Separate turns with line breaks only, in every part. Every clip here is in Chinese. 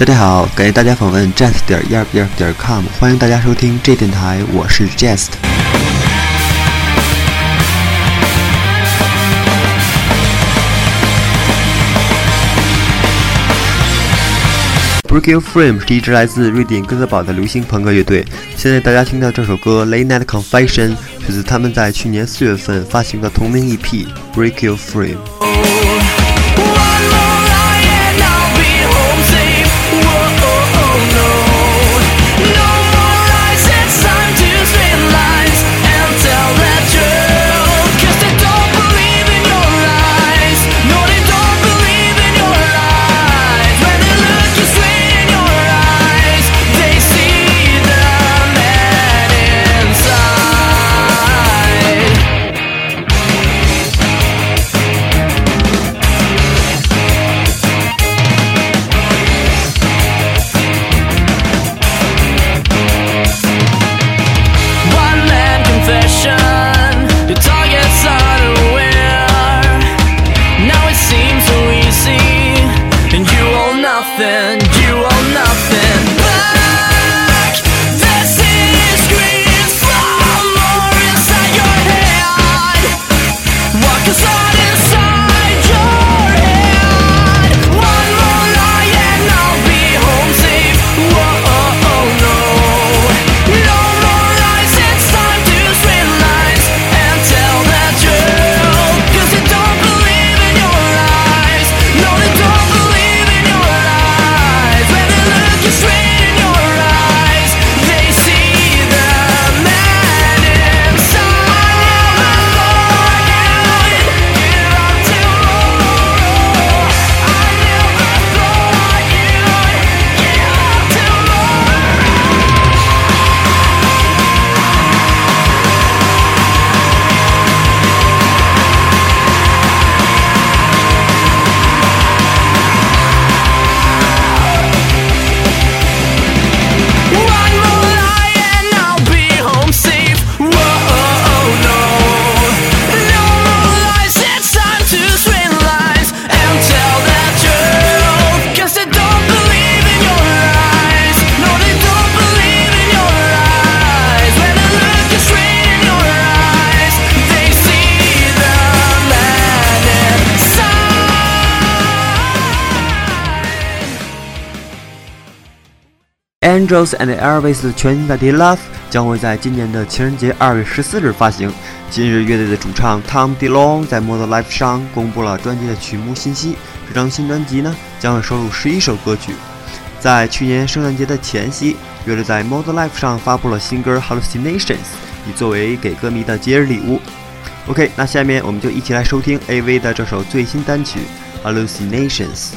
大家好，感谢大家访问 jest 点一二 b 二点 com，欢迎大家收听这电台，我是 jest。Break Your Frame 是一支来自瑞典哥德堡的流行朋克乐队。现在大家听到这首歌《Late Night Confession》出自他们在去年四月份发行的同名 EP《Break Your Frame》。Angels and Airways 的全新大碟《Love》将会在今年的情人节二月十四日发行。今日，乐队的主唱 Tom DeLong 在 Model Life 上公布了专辑的曲目信息。这张新专辑呢，将会收录十一首歌曲。在去年圣诞节的前夕，乐队在 Model Life 上发布了新歌《Hallucinations》，以作为给歌迷的节日礼物。OK，那下面我们就一起来收听 AV 的这首最新单曲《Hallucinations》。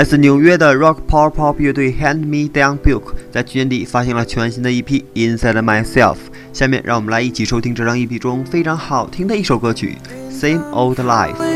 来自纽约的 Rock Power Pop 乐队 Hand Me Down Book 在去年底发行了全新的 EP Inside Myself。下面让我们来一起收听这张 EP 中非常好听的一首歌曲 Same Old Life。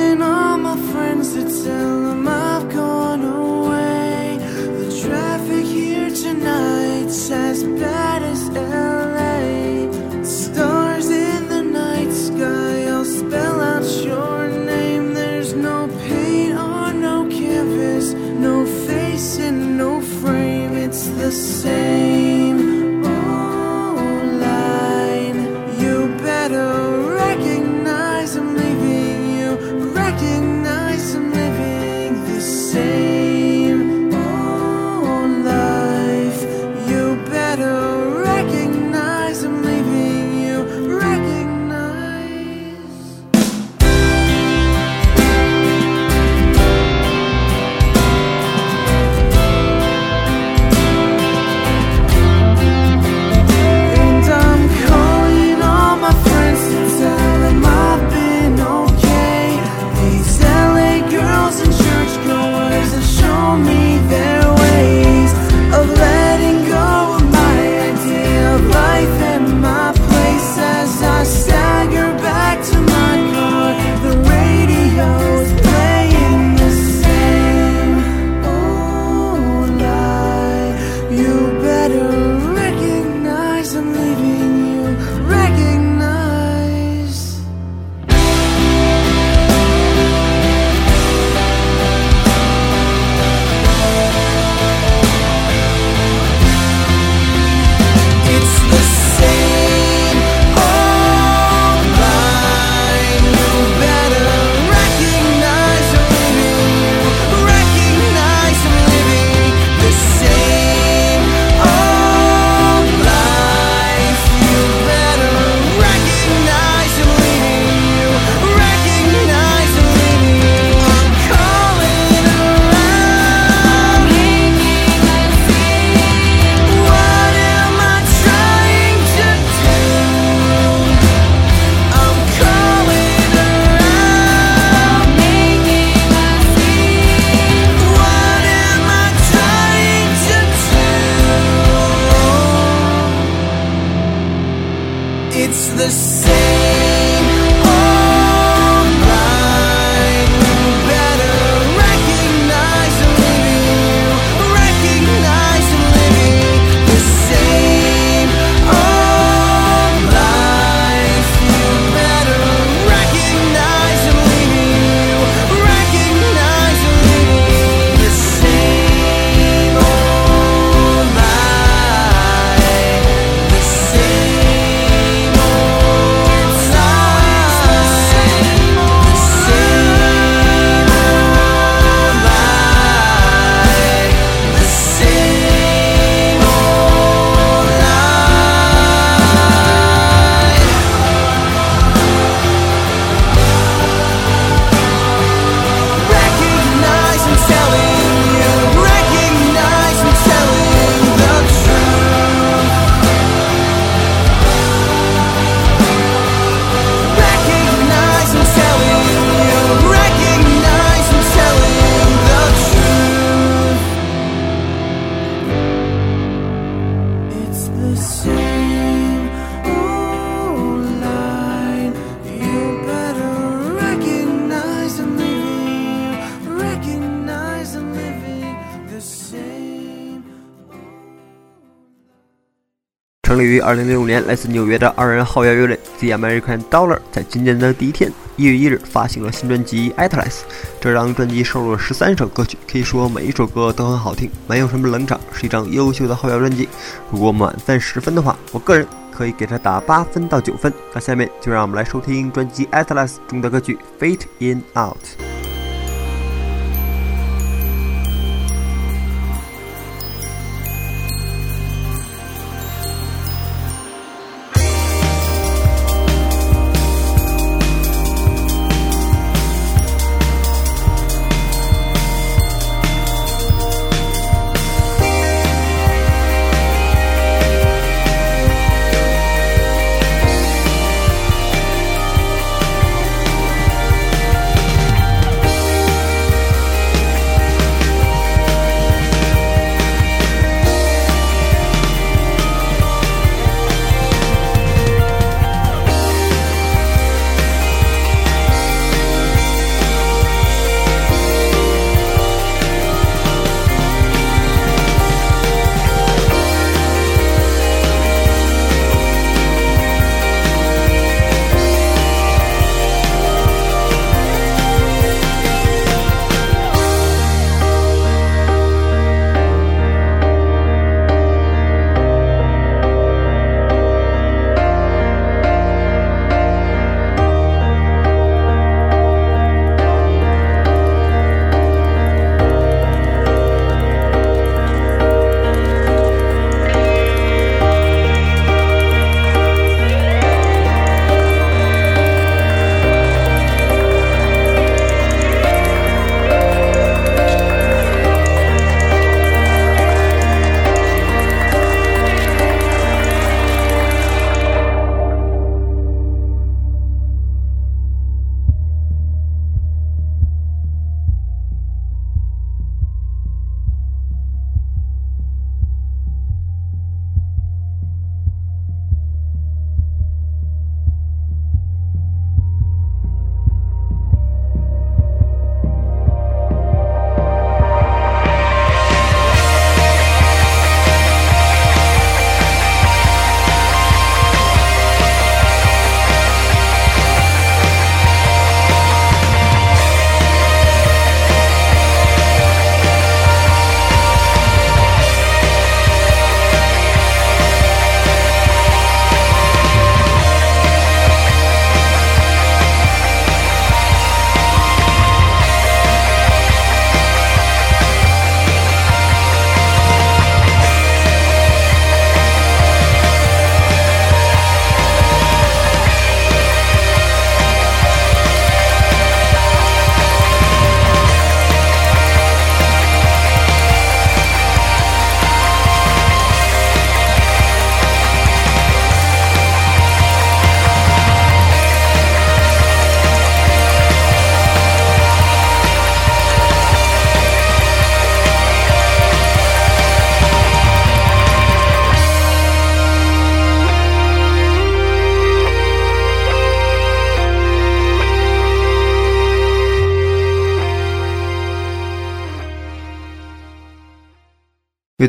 成立于二零零五年，来自纽约的二人后摇乐队 The American Dollar 在今年的第一天，一月一日发行了新专辑《Atlas》。这张专辑收录了十三首歌曲，可以说每一首歌都很好听，没有什么冷场，是一张优秀的后摇专辑。如果满分十分的话，我个人可以给它打八分到九分。那下面就让我们来收听专辑《Atlas》中的歌曲《Fate In Out》。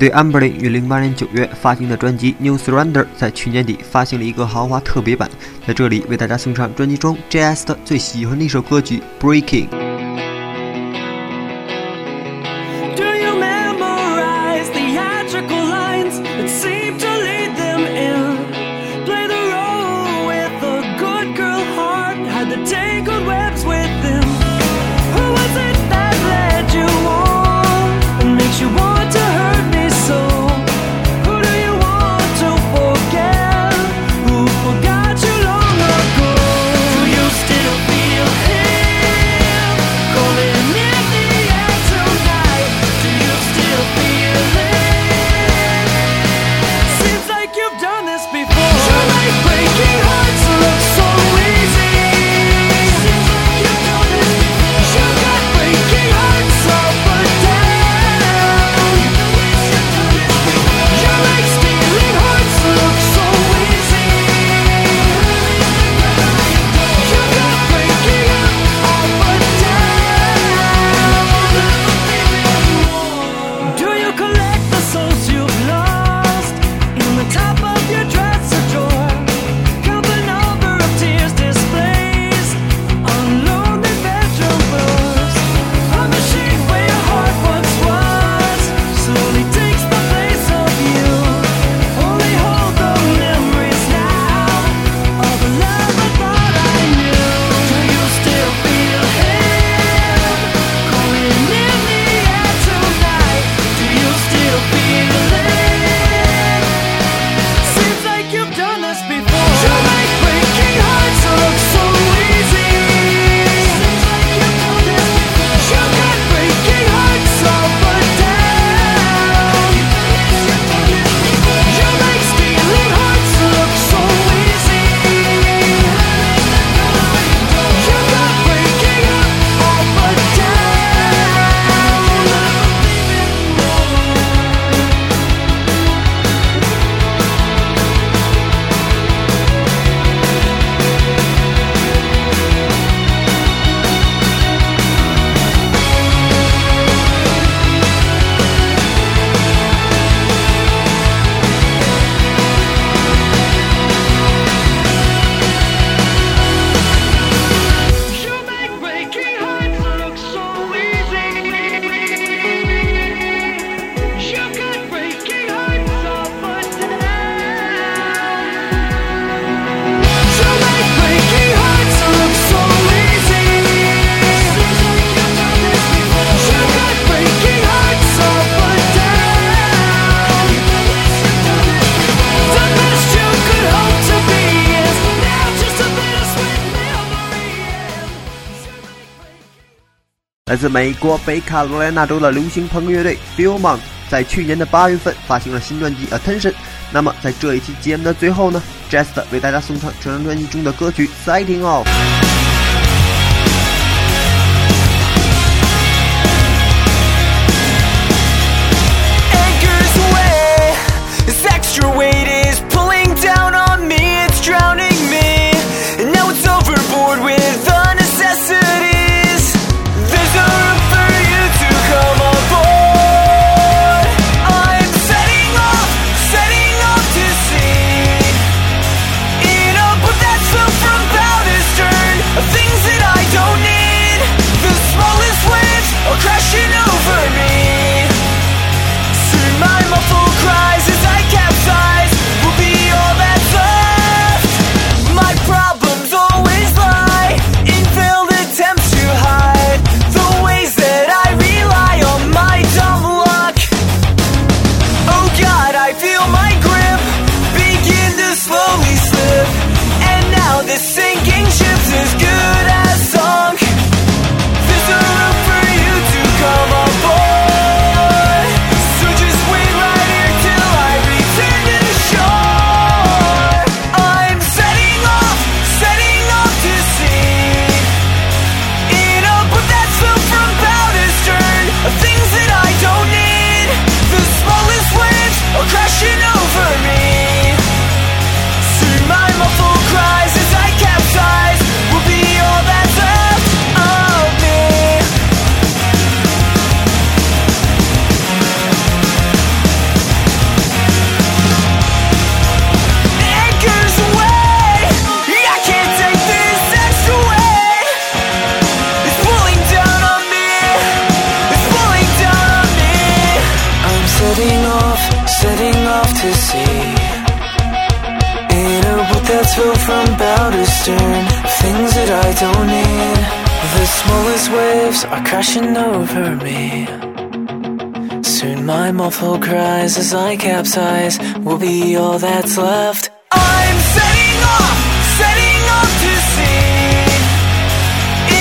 对 Amberly 于零八年九月发行的专辑《New Surrender》在去年底发行了一个豪华特别版，在这里为大家送上专辑中 JS 的最喜欢的一首歌曲《Breaking》。来自美国北卡罗来纳州的流行朋克乐队 Billmont 在去年的八月份发行了新专辑《Attention》。那么在这一期节目的最后呢，Just 为大家送上这张专辑中的歌曲《Setting Off》。
Things that I don't need. The smallest waves are crashing over me. Soon my muffled cries as I capsize. Will be all that's left. I'm setting off, setting off to sea.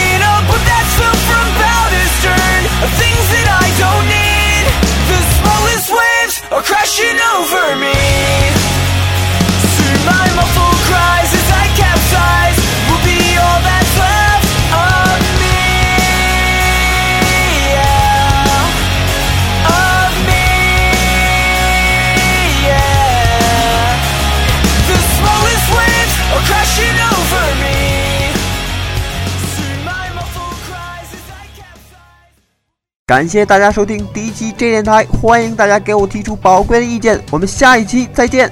In a boat that's filled from bow to stern. Of things that I don't need. The smallest waves are crashing over me
感谢大家收听第一期 J 电台，欢迎大家给我提出宝贵的意见，我们下一期再见。